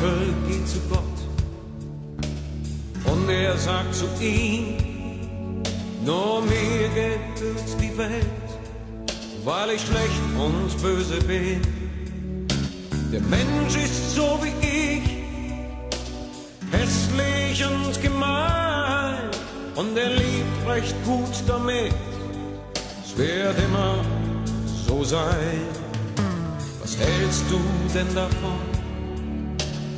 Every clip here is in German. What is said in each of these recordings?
Teufel geht zu Gott und er sagt zu ihm, nur mir gehört die Welt, weil ich schlecht und böse bin. Der Mensch ist so wie ich, hässlich und gemein, und er lebt recht gut damit. Es wird immer so sein. Was hältst du denn davon?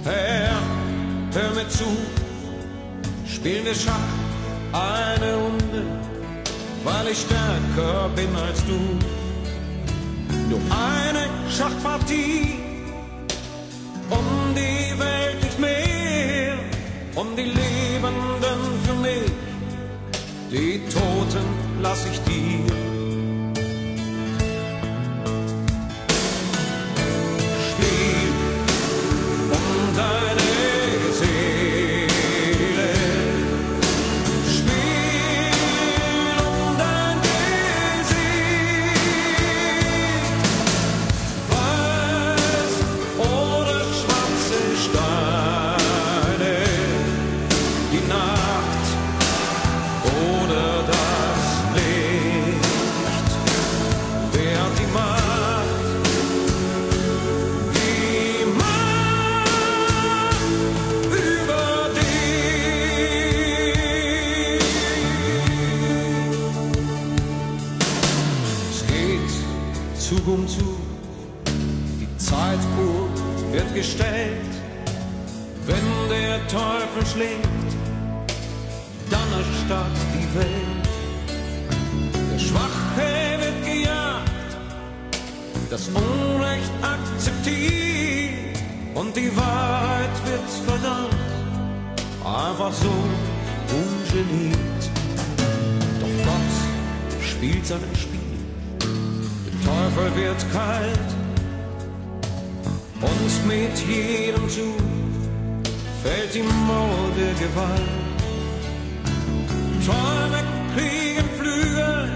Herr, hör mir zu, spielen wir Schach eine Runde, weil ich stärker bin als du. Nur eine Schachpartie, um die Welt nicht mehr, um die Lebenden für mich, die Toten lass ich dir. Zug um Zug, die Zeituhr wird gestellt. Wenn der Teufel schlägt, dann erstarrt die Welt. Der Schwache wird gejagt, das Unrecht akzeptiert und die Wahrheit wird verdammt. Einfach so ungeniert. Doch Gott spielt sein Spiel. Teufel wird kalt und mit jedem Zug fällt die Mauer Gewalt. Träume kriegen Flügel,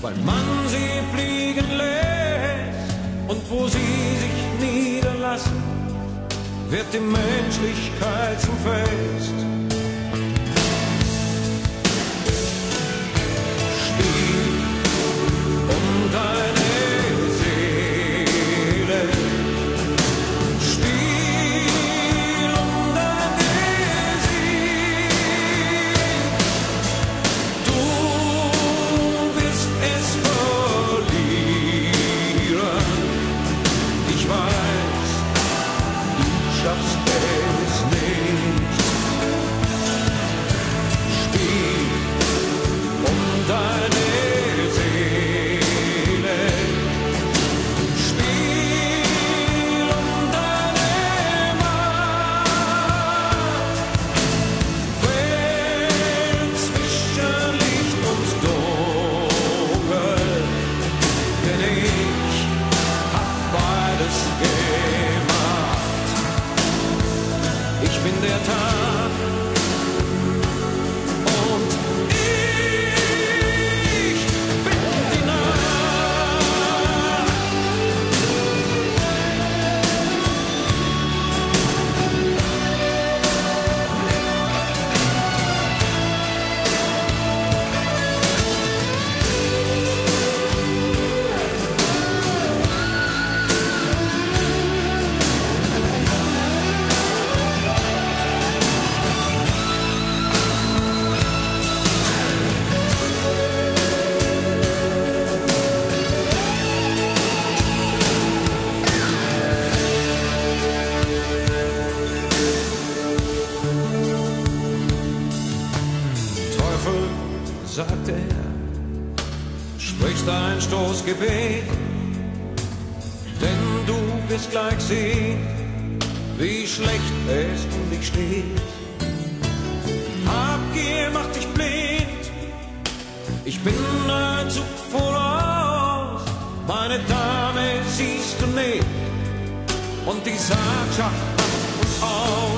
weil man sie fliegen lässt. Und wo sie sich niederlassen, wird die Menschlichkeit zum Fest. Dein Stoßgebet, denn du wirst gleich sehen, wie schlecht es um dich steht. Habgier macht dich blind, ich bin ein Zug voraus, meine Dame siehst du nicht, und die Sagschaft macht uns aus.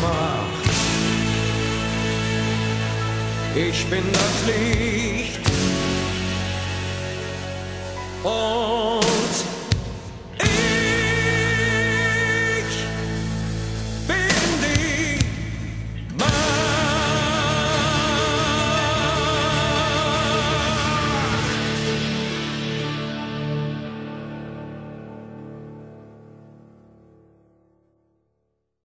gemacht. Ich bin das Licht.